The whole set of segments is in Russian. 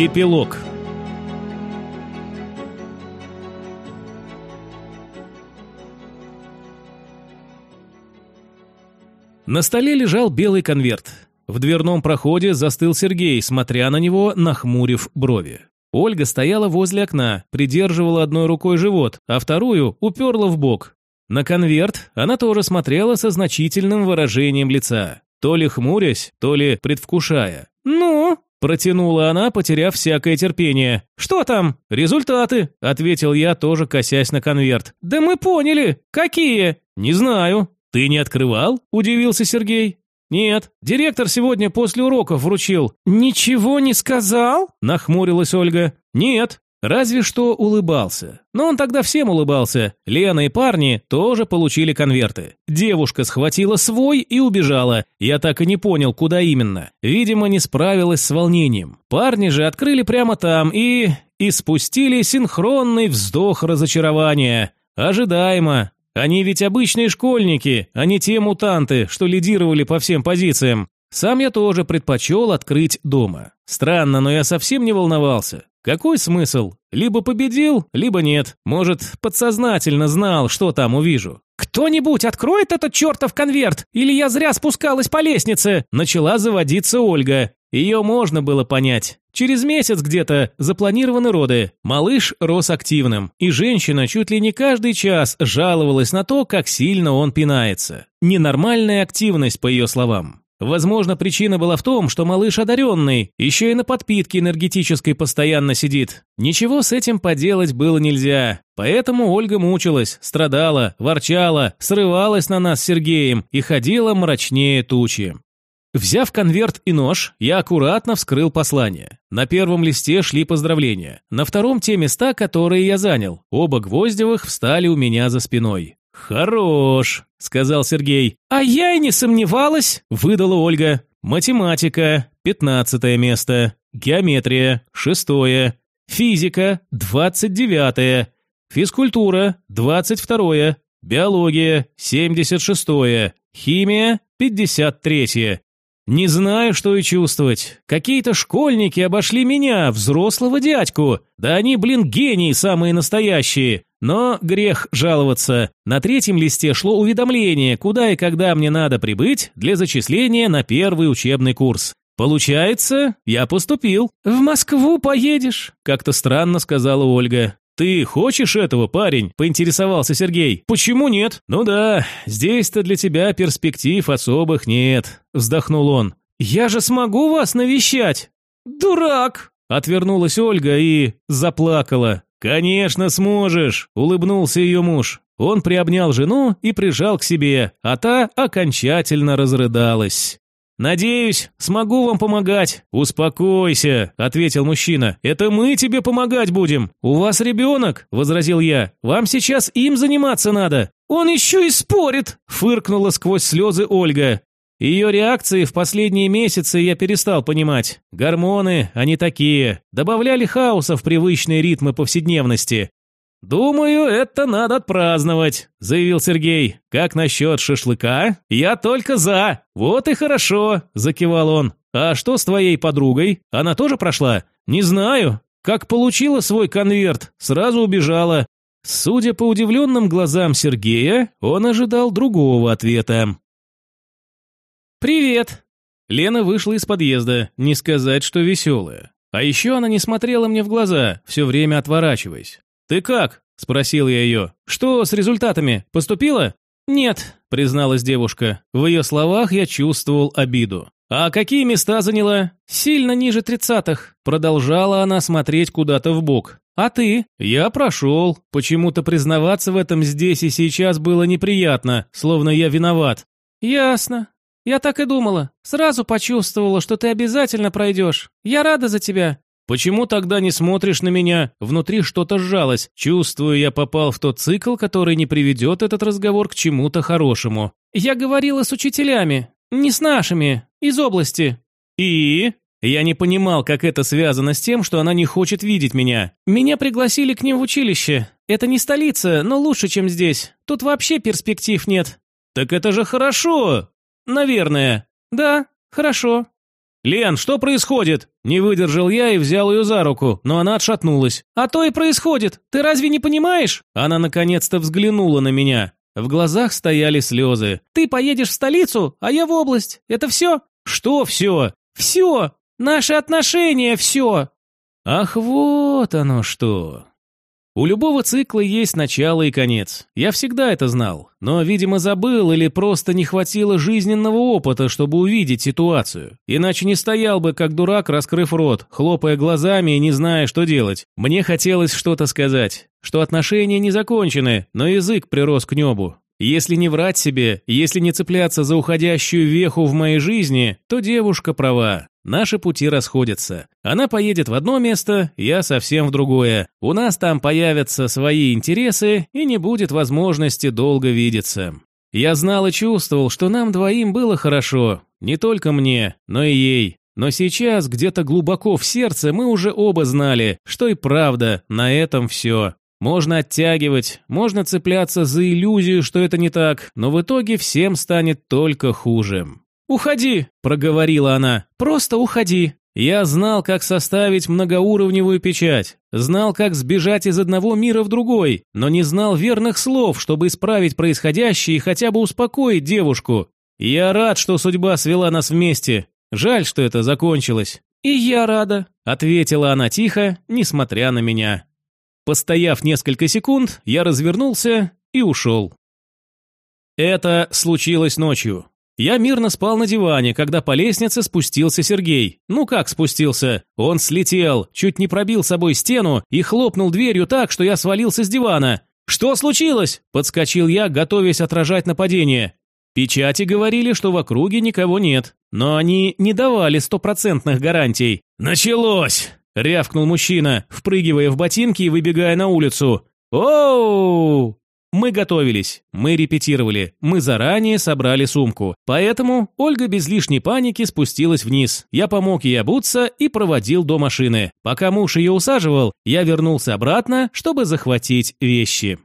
Эпилог На столе лежал белый конверт. В дверном проходе застыл Сергей, смотря на него, нахмурив брови. Ольга стояла возле окна, придерживала одной рукой живот, а вторую уперла в бок. На конверт она тоже смотрела со значительным выражением лица, то ли хмурясь, то ли предвкушая. «Ну?» – протянула она, потеряв всякое терпение. «Что там?» «Результаты», – ответил я, тоже косясь на конверт. «Да мы поняли. Какие?» «Не знаю». «Ты не открывал?» – удивился Сергей. «Нет, директор сегодня после уроков вручил». «Ничего не сказал?» – нахмурилась Ольга. «Нет, разве что улыбался. Но он тогда всем улыбался. Лена и парни тоже получили конверты. Девушка схватила свой и убежала. Я так и не понял, куда именно. Видимо, не справилась с волнением. Парни же открыли прямо там и... и спустили синхронный вздох разочарования. Ожидаемо. Они ведь обычные школьники, а не те мутанты, что лидировали по всем позициям. Сам я тоже предпочел открыть дома. Странно, но я совсем не волновался. Какой смысл? Либо победил, либо нет. Может, подсознательно знал, что там увижу. «Кто-нибудь откроет этот чертов конверт? Или я зря спускалась по лестнице?» Начала заводиться Ольга. Ее можно было понять. Через месяц где-то запланированы роды. Малыш рос активным, и женщина чуть ли не каждый час жаловалась на то, как сильно он пинается. Ненормальная активность, по ее словам. Возможно, причина была в том, что малыш одаренный, еще и на подпитке энергетической постоянно сидит. Ничего с этим поделать было нельзя. Поэтому Ольга мучилась, страдала, ворчала, срывалась на нас с Сергеем и ходила мрачнее тучи. Взяв конверт и нож, я аккуратно вскрыл послание. На первом листе шли поздравления, на втором те места, которые я занял. Оба Гвоздевых встали у меня за спиной. «Хорош», — сказал Сергей. «А я и не сомневалась», — выдала Ольга. «Математика — пятнадцатое место, геометрия — шестое, физика — двадцать девятое, физкультура — двадцать второе, биология — семьдесят шестое, химия — пятьдесят третье, не знаю, что и чувствовать. Какие-то школьники обошли меня, взрослого дядьку. Да они, блин, гении самые настоящие. Но грех жаловаться. На третьем листе шло уведомление, куда и когда мне надо прибыть для зачисления на первый учебный курс. Получается, я поступил. В Москву поедешь, как-то странно сказала Ольга. «Ты хочешь этого, парень?» – поинтересовался Сергей. «Почему нет?» «Ну да, здесь-то для тебя перспектив особых нет», – вздохнул он. «Я же смогу вас навещать?» «Дурак!» – отвернулась Ольга и заплакала. «Конечно сможешь», – улыбнулся ее муж. Он приобнял жену и прижал к себе, а та окончательно разрыдалась. «Надеюсь, смогу вам помогать». «Успокойся», – ответил мужчина. «Это мы тебе помогать будем. У вас ребенок», – возразил я. «Вам сейчас им заниматься надо». «Он еще и спорит», – фыркнула сквозь слезы Ольга. Ее реакции в последние месяцы я перестал понимать. Гормоны, они такие, добавляли хаоса в привычные ритмы повседневности. «Думаю, это надо отпраздновать», – заявил Сергей. «Как насчет шашлыка? Я только за. Вот и хорошо», – закивал он. «А что с твоей подругой? Она тоже прошла?» «Не знаю. Как получила свой конверт, сразу убежала». Судя по удивленным глазам Сергея, он ожидал другого ответа. «Привет!» Лена вышла из подъезда, не сказать, что веселая. А еще она не смотрела мне в глаза, все время отворачиваясь. «Ты как?» – спросил я ее. «Что с результатами? Поступила?» «Нет», – призналась девушка. В ее словах я чувствовал обиду. «А какие места заняла?» «Сильно ниже тридцатых», – продолжала она смотреть куда-то в бок. «А ты?» «Я прошел. Почему-то признаваться в этом здесь и сейчас было неприятно, словно я виноват». «Ясно. Я так и думала. Сразу почувствовала, что ты обязательно пройдешь. Я рада за тебя. «Почему тогда не смотришь на меня? Внутри что-то сжалось. Чувствую, я попал в тот цикл, который не приведет этот разговор к чему-то хорошему». «Я говорила с учителями. Не с нашими. Из области». «И?» Я не понимал, как это связано с тем, что она не хочет видеть меня. Меня пригласили к ним в училище. Это не столица, но лучше, чем здесь. Тут вообще перспектив нет. Так это же хорошо. Наверное. Да, хорошо. «Лен, что происходит?» Не выдержал я и взял ее за руку, но она отшатнулась. «А то и происходит. Ты разве не понимаешь?» Она наконец-то взглянула на меня. В глазах стояли слезы. «Ты поедешь в столицу, а я в область. Это все?» «Что все?» «Все! Наши отношения все!» «Ах, вот оно что!» У любого цикла есть начало и конец. Я всегда это знал, но, видимо, забыл или просто не хватило жизненного опыта, чтобы увидеть ситуацию. Иначе не стоял бы, как дурак, раскрыв рот, хлопая глазами и не зная, что делать. Мне хотелось что-то сказать, что отношения не закончены, но язык прирос к небу. Если не врать себе, если не цепляться за уходящую веху в моей жизни, то девушка права. Наши пути расходятся. Она поедет в одно место, я совсем в другое. У нас там появятся свои интересы и не будет возможности долго видеться. Я знал и чувствовал, что нам двоим было хорошо. Не только мне, но и ей. Но сейчас, где-то глубоко в сердце, мы уже оба знали, что и правда, на этом все. Можно оттягивать, можно цепляться за иллюзию, что это не так, но в итоге всем станет только хуже. «Уходи!» – проговорила она. «Просто уходи!» Я знал, как составить многоуровневую печать, знал, как сбежать из одного мира в другой, но не знал верных слов, чтобы исправить происходящее и хотя бы успокоить девушку. Я рад, что судьба свела нас вместе. Жаль, что это закончилось. «И я рада», — ответила она тихо, несмотря на меня. Постояв несколько секунд, я развернулся и ушел. Это случилось ночью. Я мирно спал на диване, когда по лестнице спустился Сергей. Ну как спустился? Он слетел, чуть не пробил собой стену и хлопнул дверью так, что я свалился с дивана. «Что случилось?» – подскочил я, готовясь отражать нападение. Печати говорили, что в округе никого нет, но они не давали стопроцентных гарантий. «Началось!» – рявкнул мужчина, впрыгивая в ботинки и выбегая на улицу. «Оу!» Мы готовились, мы репетировали, мы заранее собрали сумку. Поэтому Ольга без лишней паники спустилась вниз. Я помог ей обуться и проводил до машины. Пока муж ее усаживал, я вернулся обратно, чтобы захватить вещи.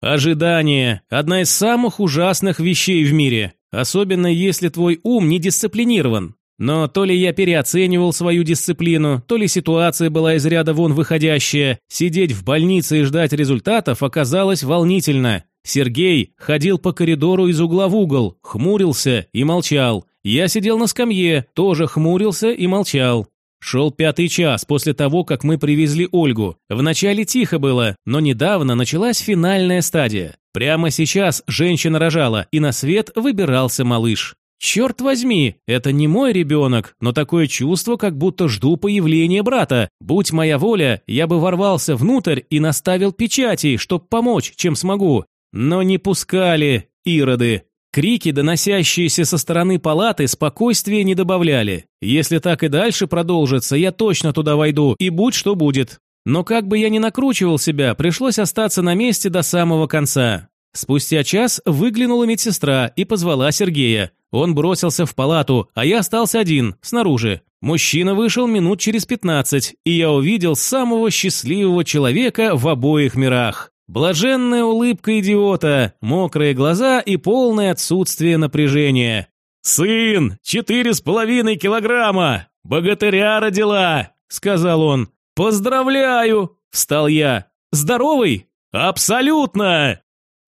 Ожидание – одна из самых ужасных вещей в мире. Особенно если твой ум не дисциплинирован. Но то ли я переоценивал свою дисциплину, то ли ситуация была из ряда вон выходящая, сидеть в больнице и ждать результатов оказалось волнительно. Сергей ходил по коридору из угла в угол, хмурился и молчал. Я сидел на скамье, тоже хмурился и молчал. Шел пятый час после того, как мы привезли Ольгу. Вначале тихо было, но недавно началась финальная стадия. Прямо сейчас женщина рожала, и на свет выбирался малыш. Черт возьми, это не мой ребенок, но такое чувство, как будто жду появления брата. Будь моя воля, я бы ворвался внутрь и наставил печати, чтоб помочь, чем смогу. Но не пускали, ироды. Крики, доносящиеся со стороны палаты, спокойствия не добавляли. Если так и дальше продолжится, я точно туда войду, и будь что будет. Но как бы я ни накручивал себя, пришлось остаться на месте до самого конца. Спустя час выглянула медсестра и позвала Сергея. Он бросился в палату, а я остался один, снаружи. Мужчина вышел минут через пятнадцать, и я увидел самого счастливого человека в обоих мирах. Блаженная улыбка идиота, мокрые глаза и полное отсутствие напряжения. «Сын, четыре с половиной килограмма! Богатыря родила!» — сказал он. «Поздравляю!» — встал я. «Здоровый?» «Абсолютно!»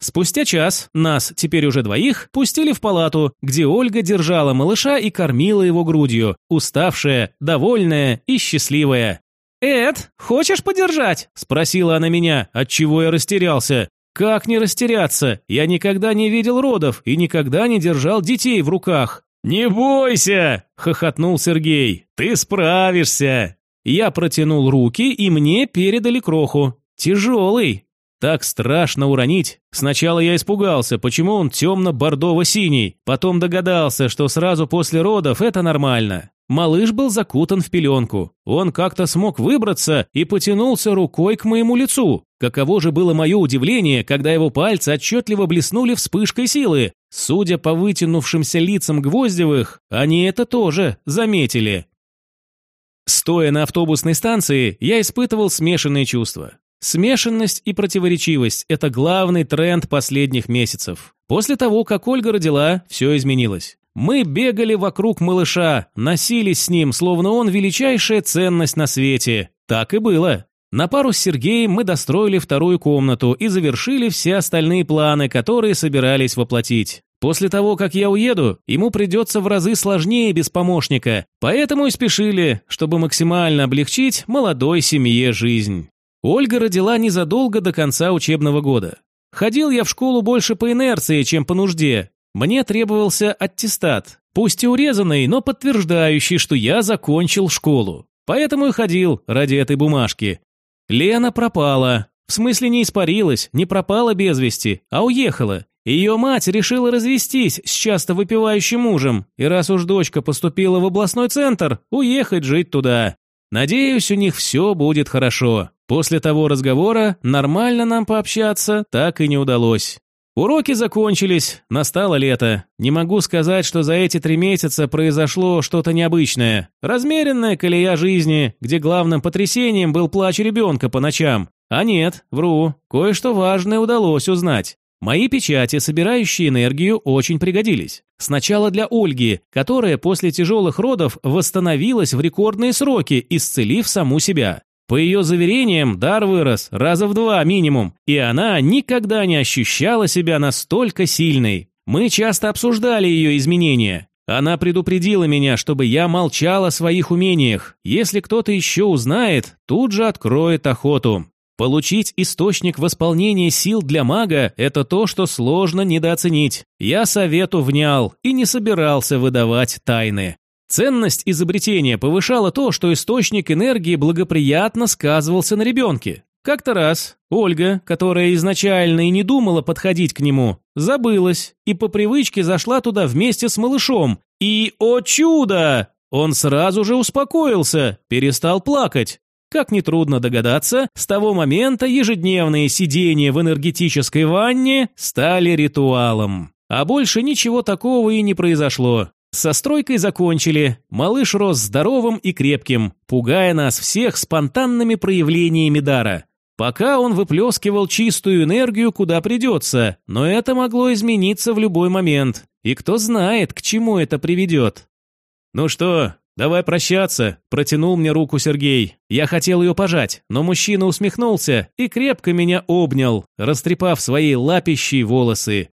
Спустя час нас, теперь уже двоих, пустили в палату, где Ольга держала малыша и кормила его грудью, уставшая, довольная и счастливая. «Эд, хочешь подержать?» – спросила она меня, отчего я растерялся. «Как не растеряться? Я никогда не видел родов и никогда не держал детей в руках». «Не бойся!» – хохотнул Сергей. «Ты справишься!» Я протянул руки, и мне передали кроху. Тяжелый. Так страшно уронить. Сначала я испугался, почему он темно-бордово-синий. Потом догадался, что сразу после родов это нормально. Малыш был закутан в пеленку. Он как-то смог выбраться и потянулся рукой к моему лицу. Каково же было мое удивление, когда его пальцы отчетливо блеснули вспышкой силы. Судя по вытянувшимся лицам Гвоздевых, они это тоже заметили. Стоя на автобусной станции, я испытывал смешанные чувства. Смешанность и противоречивость – это главный тренд последних месяцев. После того, как Ольга родила, все изменилось. Мы бегали вокруг малыша, носились с ним, словно он величайшая ценность на свете. Так и было. На пару с Сергеем мы достроили вторую комнату и завершили все остальные планы, которые собирались воплотить. После того, как я уеду, ему придется в разы сложнее без помощника, поэтому и спешили, чтобы максимально облегчить молодой семье жизнь. Ольга родила незадолго до конца учебного года. Ходил я в школу больше по инерции, чем по нужде. Мне требовался аттестат, пусть и урезанный, но подтверждающий, что я закончил школу. Поэтому и ходил ради этой бумажки. Лена пропала. В смысле не испарилась, не пропала без вести, а уехала. Ее мать решила развестись с часто выпивающим мужем, и раз уж дочка поступила в областной центр, уехать жить туда. Надеюсь, у них все будет хорошо. После того разговора нормально нам пообщаться так и не удалось. Уроки закончились, настало лето. Не могу сказать, что за эти три месяца произошло что-то необычное. Размеренная колея жизни, где главным потрясением был плач ребенка по ночам. А нет, вру, кое-что важное удалось узнать. Мои печати, собирающие энергию, очень пригодились. Сначала для Ольги, которая после тяжелых родов восстановилась в рекордные сроки, исцелив саму себя. По ее заверениям, дар вырос раза в два минимум, и она никогда не ощущала себя настолько сильной. Мы часто обсуждали ее изменения. Она предупредила меня, чтобы я молчал о своих умениях. Если кто-то еще узнает, тут же откроет охоту. Получить источник восполнения сил для мага – это то, что сложно недооценить. Я совету внял и не собирался выдавать тайны. Ценность изобретения повышала то, что источник энергии благоприятно сказывался на ребенке. Как-то раз Ольга, которая изначально и не думала подходить к нему, забылась и по привычке зашла туда вместе с малышом. И, о чудо! Он сразу же успокоился, перестал плакать. Как нетрудно догадаться, с того момента ежедневные сидения в энергетической ванне стали ритуалом. А больше ничего такого и не произошло. Со стройкой закончили. Малыш рос здоровым и крепким, пугая нас всех спонтанными проявлениями дара. Пока он выплескивал чистую энергию куда придется, но это могло измениться в любой момент. И кто знает, к чему это приведет. «Ну что, давай прощаться», – протянул мне руку Сергей. Я хотел ее пожать, но мужчина усмехнулся и крепко меня обнял, растрепав свои лапищие волосы.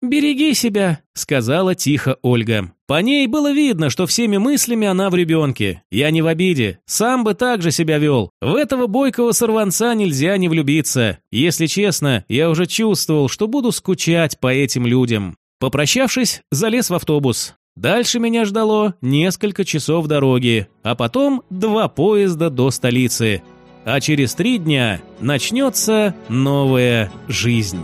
«Береги себя», — сказала тихо Ольга. По ней было видно, что всеми мыслями она в ребенке. Я не в обиде, сам бы так же себя вел. В этого бойкого сорванца нельзя не влюбиться. Если честно, я уже чувствовал, что буду скучать по этим людям. Попрощавшись, залез в автобус. Дальше меня ждало несколько часов дороги, а потом два поезда до столицы. А через три дня начнется новая жизнь.